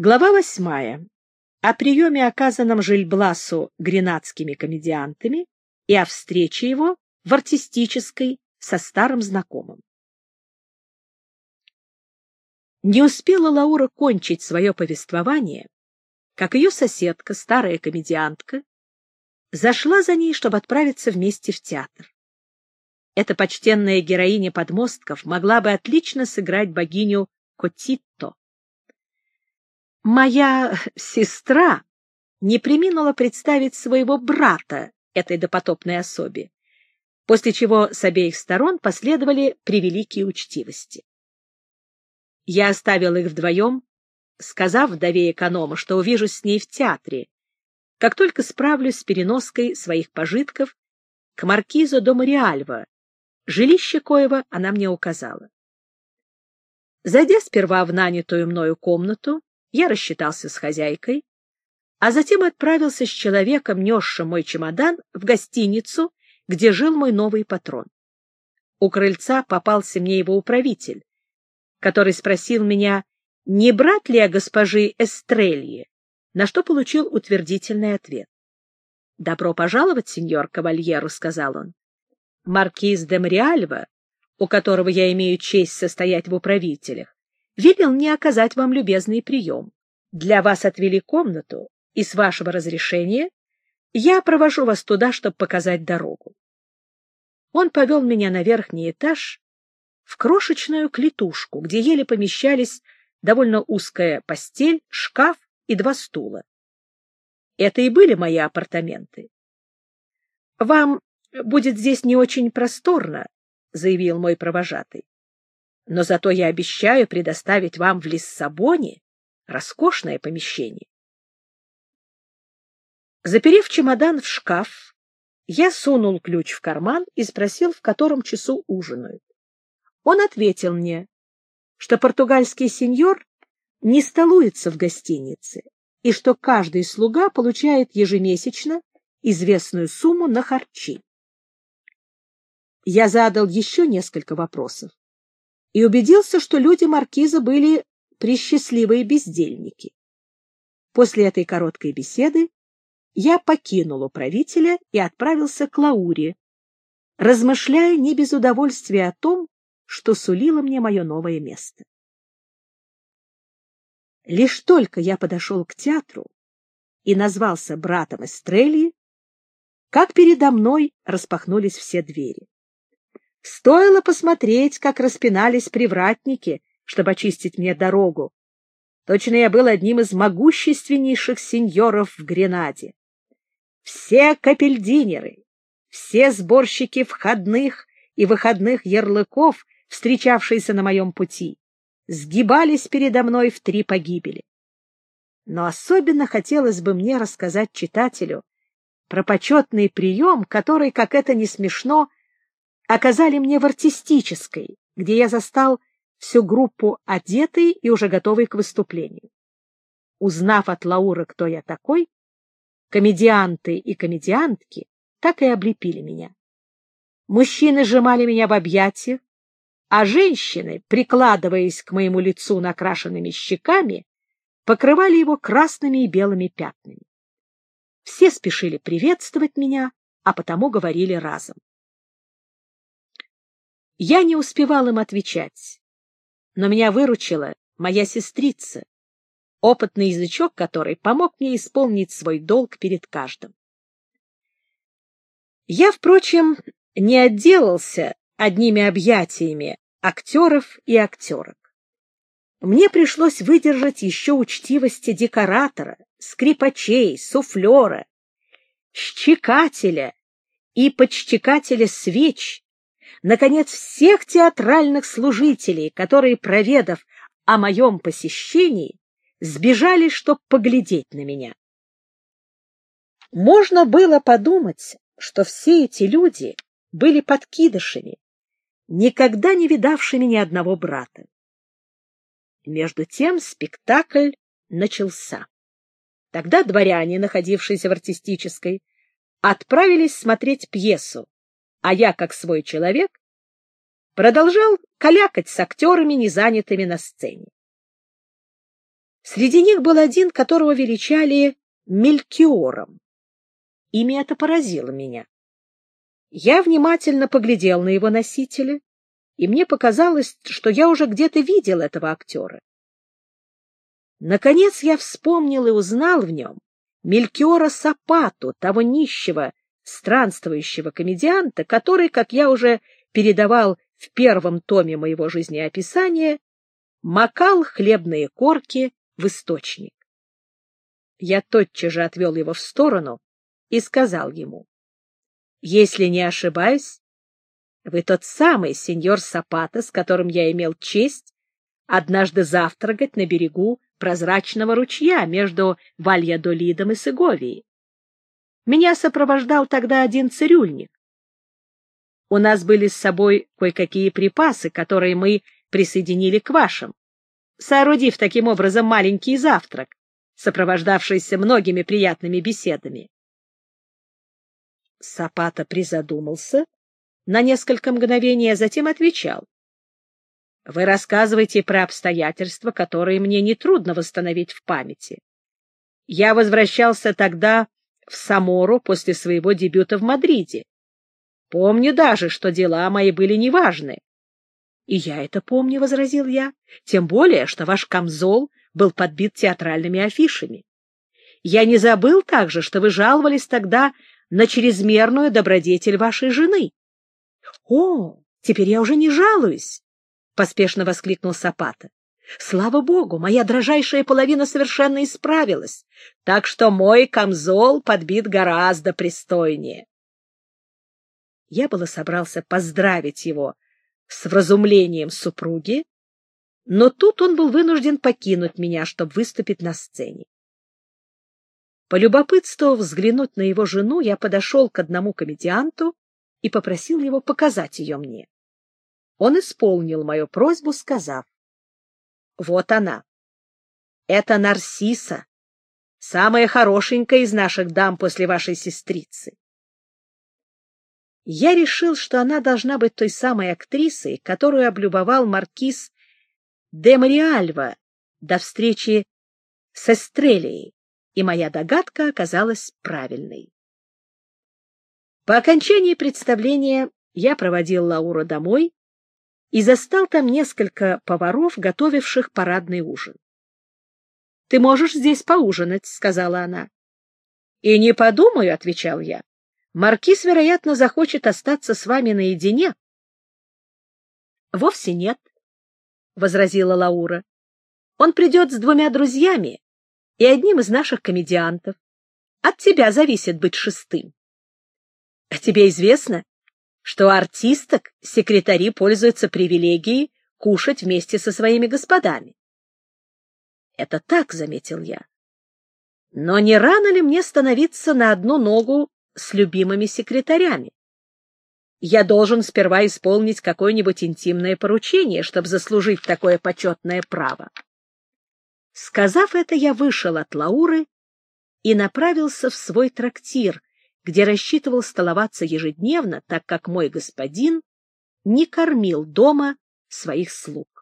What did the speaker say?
Глава восьмая. О приеме, оказанном Жильбласу гренадскими комедиантами, и о встрече его в артистической со старым знакомым. Не успела Лаура кончить свое повествование, как ее соседка, старая комедиантка, зашла за ней, чтобы отправиться вместе в театр. Эта почтенная героиня подмостков могла бы отлично сыграть богиню Котитто. Моя сестра не приминула представить своего брата этой допотопной особе, после чего с обеих сторон последовали превеликие учтивости. Я оставил их вдвоем, сказав вдове эконома, что увижусь с ней в театре, как только справлюсь с переноской своих пожитков к маркизу дома Риальва, жилище коего она мне указала. Зайдя сперва в нанятую мною комнату, я рассчитался с хозяйкой, а затем отправился с человеком, несшим мой чемодан, в гостиницу, где жил мой новый патрон. У крыльца попался мне его управитель, который спросил меня, не брат ли я госпожи Эстрельи, на что получил утвердительный ответ. — Добро пожаловать, сеньор Кавальеру, — сказал он. — Маркиз де Мриальва, у которого я имею честь состоять в управителях, велел мне оказать вам любезный прием. Для вас отвели комнату, и с вашего разрешения я провожу вас туда, чтобы показать дорогу. Он повел меня на верхний этаж, в крошечную клетушку, где еле помещались довольно узкая постель, шкаф и два стула. Это и были мои апартаменты. — Вам будет здесь не очень просторно, — заявил мой провожатый. — Но зато я обещаю предоставить вам в Лиссабоне роскошное помещение. Заперев чемодан в шкаф, я сунул ключ в карман и спросил, в котором часу ужинают. Он ответил мне, что португальский сеньор не столуется в гостинице и что каждый слуга получает ежемесячно известную сумму на харчи. Я задал еще несколько вопросов и убедился, что люди маркиза были присчастливые бездельники. После этой короткой беседы я покинул управителя и отправился к Лауре, размышляя не без удовольствия о том, что сулило мне мое новое место. Лишь только я подошел к театру и назвался братом Эстрельи, как передо мной распахнулись все двери. Стоило посмотреть, как распинались привратники, чтобы очистить мне дорогу. Точно я был одним из могущественнейших сеньоров в Гренаде. Все капельдинеры, все сборщики входных и выходных ярлыков встречавшиеся на моем пути, сгибались передо мной в три погибели. Но особенно хотелось бы мне рассказать читателю про почетный прием, который, как это не смешно, оказали мне в артистической, где я застал всю группу одетой и уже готовой к выступлению. Узнав от Лауры, кто я такой, комедианты и комедиантки так и облепили меня. Мужчины сжимали меня в объятиях, а женщины, прикладываясь к моему лицу накрашенными щеками, покрывали его красными и белыми пятнами. Все спешили приветствовать меня, а потому говорили разом. Я не успевал им отвечать, но меня выручила моя сестрица, опытный язычок которой помог мне исполнить свой долг перед каждым. Я, впрочем, не отделался одними объятиями актеров и актерок. Мне пришлось выдержать еще учтивости декоратора, скрипачей, суфлера, щекателя и подщекателя свеч, наконец, всех театральных служителей, которые, проведав о моем посещении, сбежали, чтоб поглядеть на меня. Можно было подумать, что все эти люди были подкидышами, никогда не видавшими ни одного брата. Между тем спектакль начался. Тогда дворяне, находившиеся в артистической, отправились смотреть пьесу, а я, как свой человек, продолжал калякать с актерами, не занятыми на сцене. Среди них был один, которого величали Мелькиором. Имя это поразило меня. Я внимательно поглядел на его носителя, и мне показалось, что я уже где-то видел этого актера. Наконец я вспомнил и узнал в нем Мелькиора Сапату, того нищего, странствующего комедианта, который, как я уже передавал в первом томе моего жизнеописания, макал хлебные корки в источник. Я тотчас же отвел его в сторону и сказал ему, «Если не ошибаюсь, вы тот самый сеньор Сапата, с которым я имел честь однажды завтракать на берегу прозрачного ручья между Вальядолидом и Сеговией. Меня сопровождал тогда один цирюльник. У нас были с собой кое-какие припасы, которые мы присоединили к вашим, соорудив таким образом маленький завтрак, сопровождавшийся многими приятными беседами. Сапата призадумался на несколько мгновений, а затем отвечал. Вы рассказываете про обстоятельства, которые мне нетрудно восстановить в памяти. Я возвращался тогда в Самору после своего дебюта в Мадриде. Помню даже, что дела мои были неважны. — И я это помню, — возразил я, — тем более, что ваш камзол был подбит театральными афишами. Я не забыл также, что вы жаловались тогда на чрезмерную добродетель вашей жены. — О, теперь я уже не жалуюсь поспешно воскликнул Сапата. Слава богу, моя дрожайшая половина совершенно исправилась, так что мой камзол подбит гораздо пристойнее. Я было собрался поздравить его с вразумлением супруги, но тут он был вынужден покинуть меня, чтобы выступить на сцене. Полюбопытствовав взглянуть на его жену, я подошел к одному комедианту и попросил его показать ее мне. Он исполнил мою просьбу, сказав, «Вот она. Это Нарсиса, самая хорошенькая из наших дам после вашей сестрицы». Я решил, что она должна быть той самой актрисой, которую облюбовал маркиз де Мариальва до встречи с Эстрелией, и моя догадка оказалась правильной. По окончании представления я проводил Лауру домой и застал там несколько поваров, готовивших парадный ужин. — Ты можешь здесь поужинать, — сказала она. — И не подумаю, — отвечал я. — Маркиз, вероятно, захочет остаться с вами наедине. — Вовсе нет, — возразила Лаура. — Он придет с двумя друзьями и одним из наших комедиантов. От тебя зависит быть шестым. — А тебе известно, что артисток секретари пользуются привилегией кушать вместе со своими господами. Это так, — заметил я. Но не рано ли мне становиться на одну ногу с любимыми секретарями? Я должен сперва исполнить какое-нибудь интимное поручение, чтобы заслужить такое почетное право. Сказав это, я вышел от Лауры и направился в свой трактир, где рассчитывал столоваться ежедневно, так как мой господин не кормил дома своих слуг.